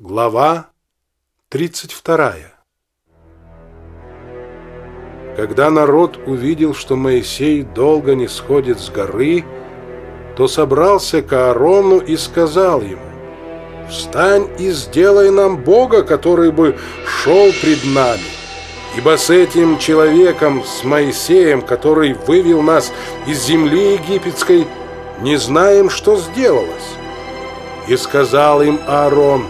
Глава 32 Когда народ увидел, что Моисей долго не сходит с горы, то собрался к Аарону и сказал ему, «Встань и сделай нам Бога, который бы шел пред нами, ибо с этим человеком, с Моисеем, который вывел нас из земли египетской, не знаем, что сделалось». И сказал им Аарон,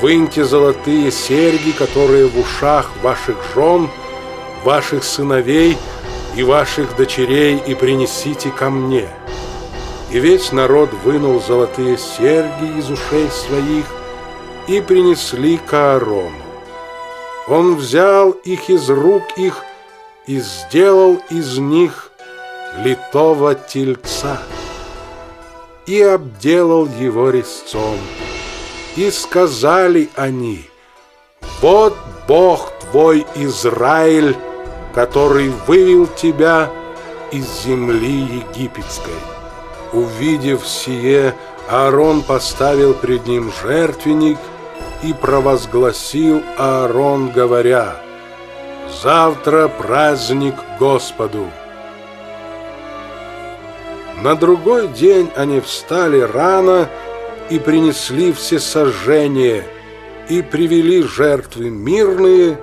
Выньте золотые серьги, которые в ушах ваших жен, ваших сыновей и ваших дочерей, и принесите ко мне. И весь народ вынул золотые серьги из ушей своих и принесли к Аарону. Он взял их из рук их и сделал из них литого тельца и обделал его резцом. И сказали они, «Вот Бог твой Израиль, который вывел тебя из земли египетской». Увидев сие, Аарон поставил пред ним жертвенник и провозгласил Аарон, говоря, «Завтра праздник Господу». На другой день они встали рано и, и принесли все сожжения, и привели жертвы мирные,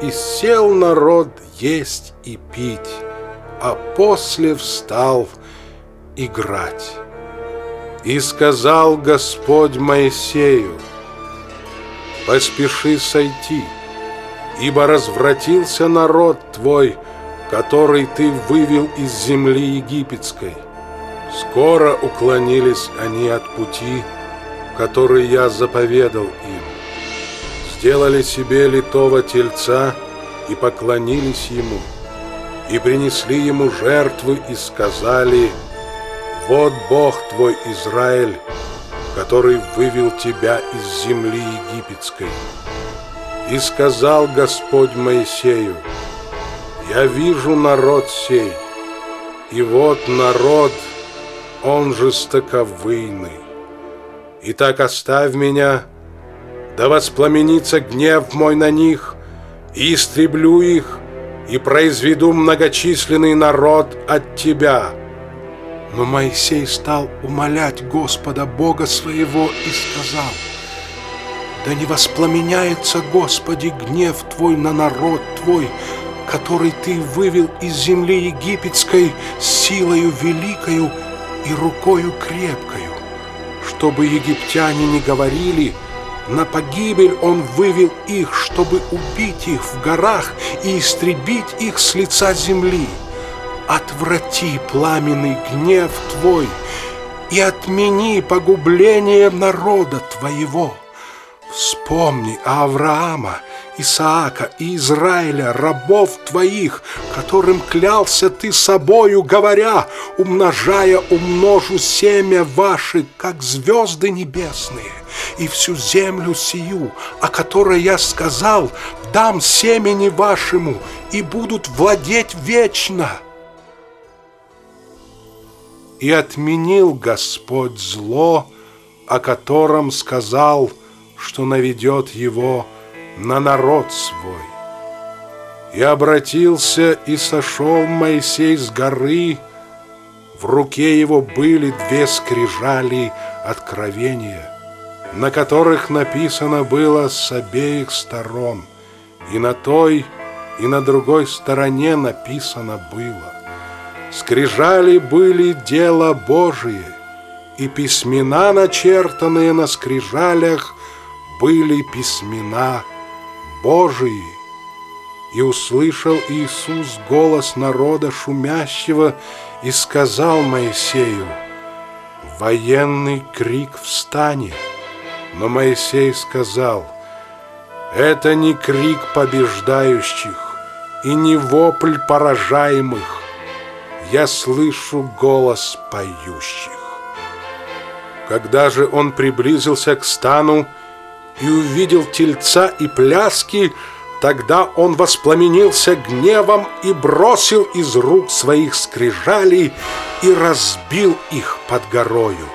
и сел народ есть и пить, а после встал играть. И сказал Господь Моисею, «Поспеши сойти, ибо развратился народ твой, который ты вывел из земли египетской». Скоро уклонились они от пути, который я заповедал им. Сделали себе литого тельца и поклонились ему, и принесли ему жертвы и сказали, «Вот Бог твой Израиль, который вывел тебя из земли египетской». И сказал Господь Моисею, «Я вижу народ сей, и вот народ, он жестоковыйный, Итак, оставь меня, да воспламенится гнев мой на них, и истреблю их, и произведу многочисленный народ от тебя». Но Моисей стал умолять Господа Бога своего и сказал, «Да не воспламеняется, Господи, гнев Твой на народ Твой, который Ты вывел из земли египетской силою великою и рукою крепкою чтобы египтяне не говорили, на погибель он вывел их, чтобы убить их в горах и истребить их с лица земли. Отврати пламенный гнев твой и отмени погубление народа твоего. Вспомни Авраама, Исаака и Израиля, рабов твоих, которым клялся ты собою, говоря, умножая умножу семя ваше, как звезды небесные, и всю землю сию, о которой я сказал, дам семени вашему, и будут владеть вечно. И отменил Господь зло, о котором сказал, что наведет его на народ свой. И обратился и сошел Моисей с горы, в руке его были две скрижали откровения, на которых написано было с обеих сторон, и на той, и на другой стороне написано было. Скрижали были дело Божие, и письмена, начертанные на скрижалях, были письмена Божии. И услышал Иисус голос народа шумящего и сказал Моисею, «Военный крик встанет». Но Моисей сказал, «Это не крик побеждающих и не вопль поражаемых, я слышу голос поющих». Когда же он приблизился к стану, и увидел тельца и пляски, тогда он воспламенился гневом и бросил из рук своих скрижалей и разбил их под горою.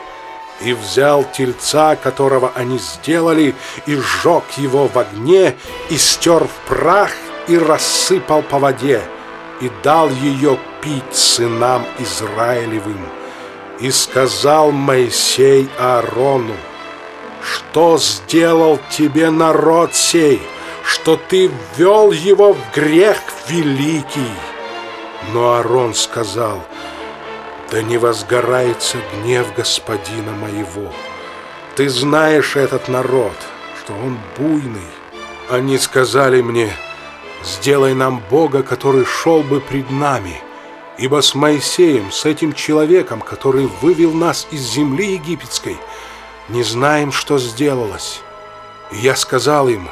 и взял тельца, которого они сделали, и сжег его в огне, и стер в прах, и рассыпал по воде, и дал ее пить сынам Израилевым. И сказал Моисей Аарону, что сделал тебе народ сей, что ты ввел его в грех великий. Но Аарон сказал, да не возгорается гнев господина моего. Ты знаешь этот народ, что он буйный. Они сказали мне, сделай нам Бога, который шел бы пред нами, ибо с Моисеем, с этим человеком, который вывел нас из земли египетской, не знаем, что сделалось. И я сказал им,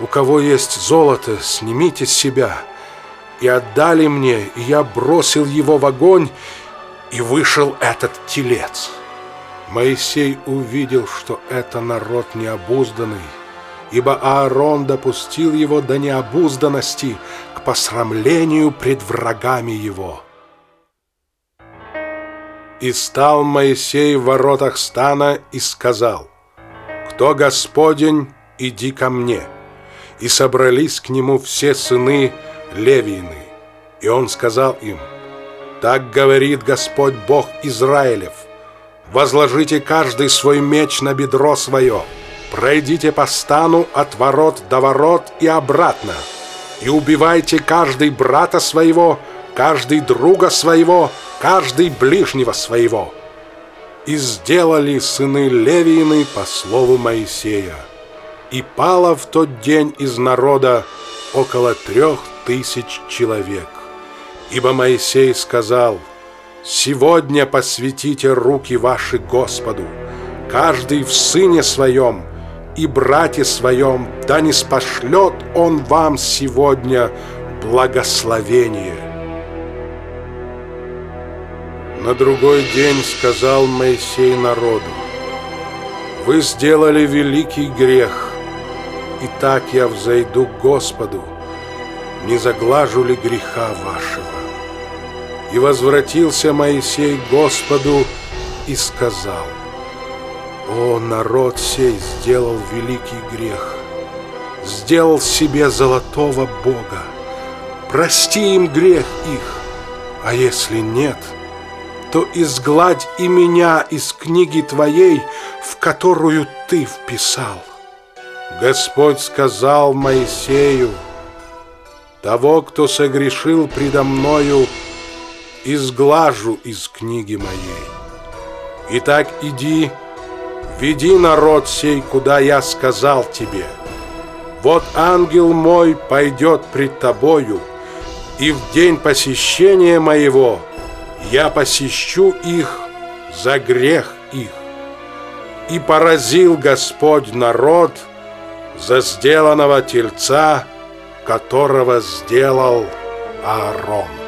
у кого есть золото, снимите с себя. И отдали мне, и я бросил его в огонь, и вышел этот телец. Моисей увидел, что это народ необузданный, ибо Аарон допустил его до необузданности к посрамлению пред врагами его. И стал Моисей в воротах стана и сказал, «Кто Господень, иди ко мне». И собрались к нему все сыны Левины. И он сказал им, так говорит Господь Бог Израилев. Возложите каждый свой меч на бедро свое, пройдите по стану от ворот до ворот и обратно, и убивайте каждый брата своего, каждый друга своего, каждый ближнего своего. И сделали сыны Левиины по слову Моисея. И пало в тот день из народа около трех тысяч человек. Ибо Моисей сказал, «Сегодня посвятите руки ваши Господу, каждый в сыне своем и брате своем, да не спошлет он вам сегодня благословение». На другой день сказал Моисей народу, «Вы сделали великий грех, и так я взойду к Господу, не заглажу ли греха вашего?» И возвратился Моисей к Господу и сказал, «О, народ сей сделал великий грех, сделал себе золотого Бога, прости им грех их, а если нет, то изгладь и меня из книги Твоей, в которую Ты вписал». Господь сказал Моисею, «Того, кто согрешил предо мною, — изглажу из книги моей. Итак, иди, веди народ сей, куда я сказал тебе. Вот ангел мой пойдет пред тобою, и в день посещения моего я посещу их за грех их. И поразил Господь народ за сделанного тельца, которого сделал Аарон.